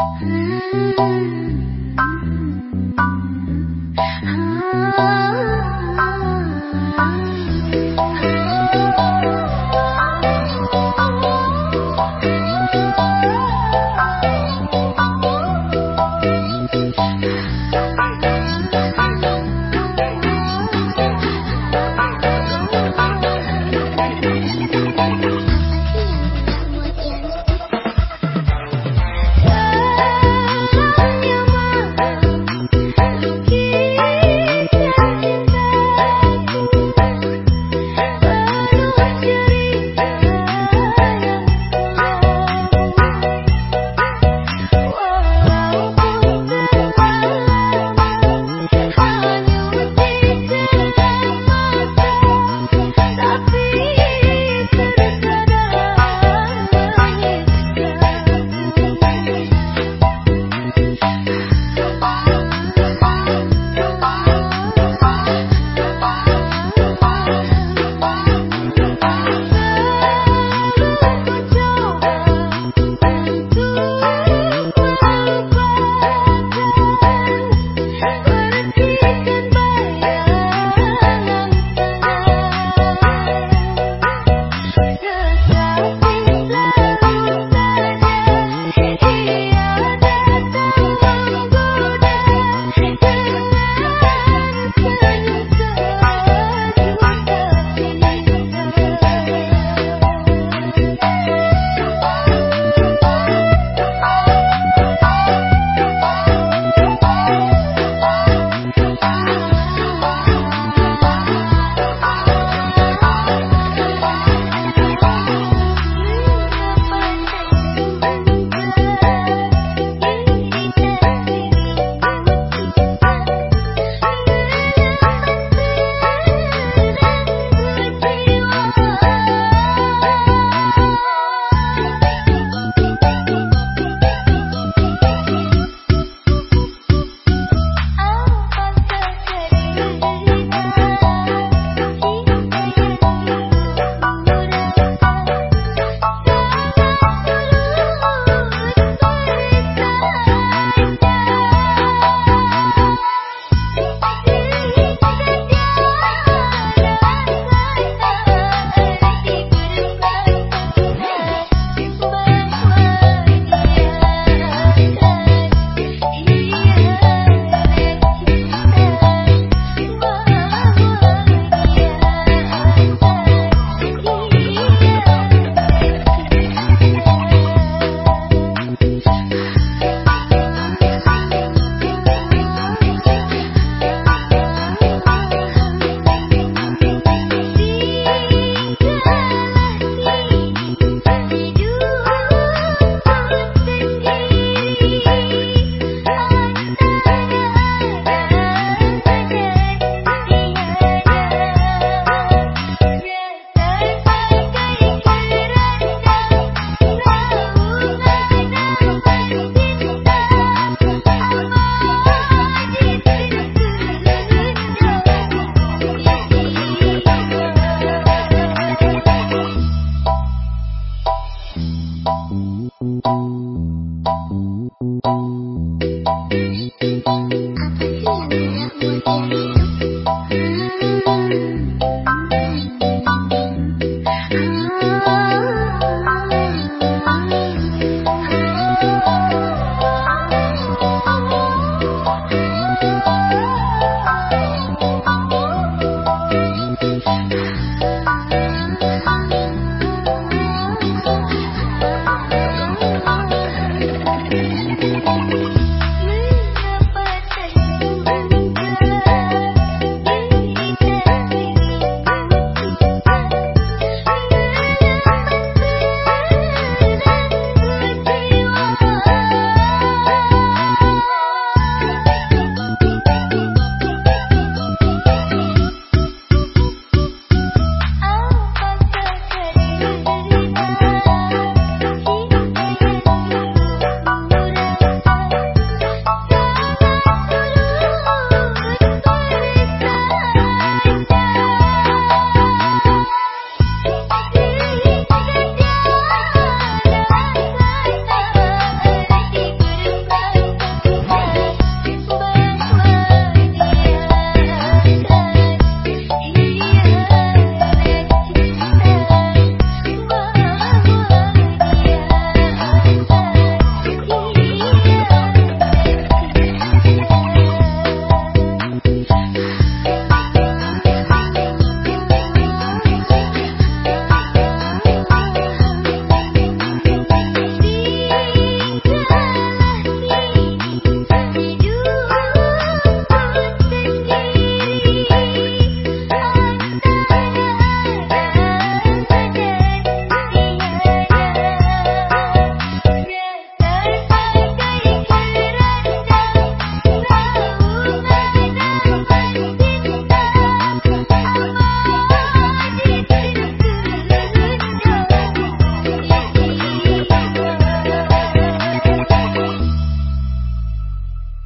Ah